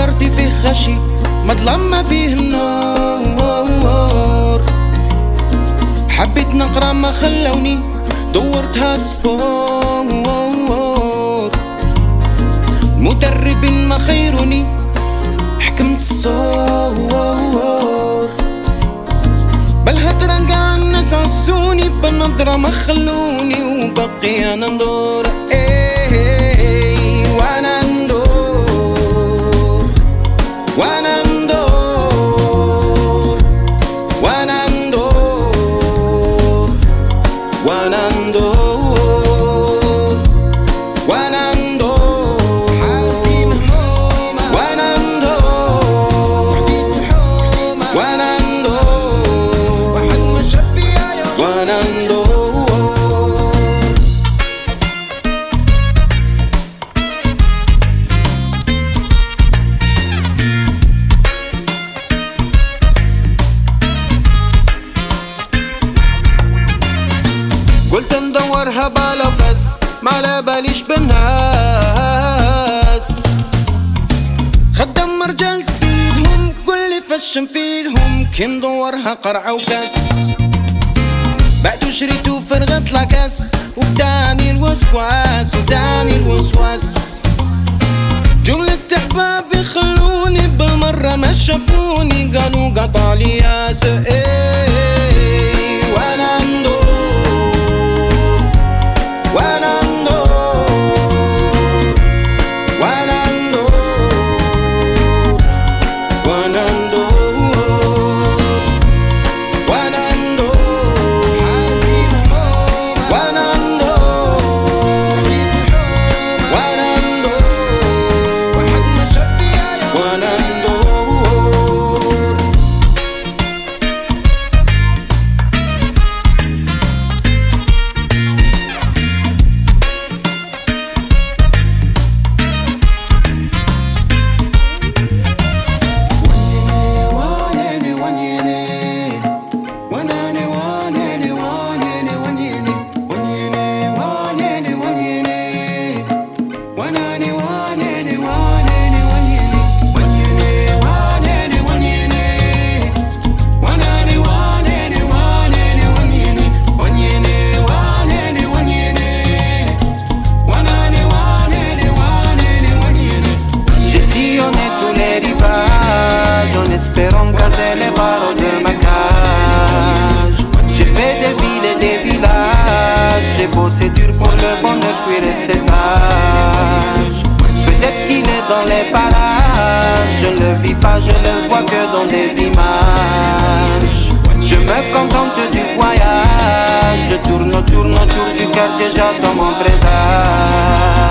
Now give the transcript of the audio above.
فكرتي فيه خشي مظلم ما فيه النور. حبيت نقرأ ما خلوني دورتها سبور. مدرب ما خيرني حكمت الصور. بالهدرة قاع الناس عسوني بالنظرة ما خلوني وبقي أنا ندور. قلت ندورها بلا فس ما على باليش بالناس. خدم رجال سيدهم كل فشم فيهم كي ندورها قرعة وكاس بعتو شريتو فرغت لاكاس وبداني الوسواس وبداني الوسواس. جملة أحباب يخلوني بالمرة ما شافوني قالوا قطع لي ياس إيه. Les barreaux de ma cage. J'ai fait des villes et des villages. J'ai bossé dur pour le bonheur, je suis resté sage. Peut-être qu'il est dans les parages. Je ne le vis pas, je le vois que dans des images. Je me contente du voyage. Je tourne, tourne autour du quartier, j'attends mon présage.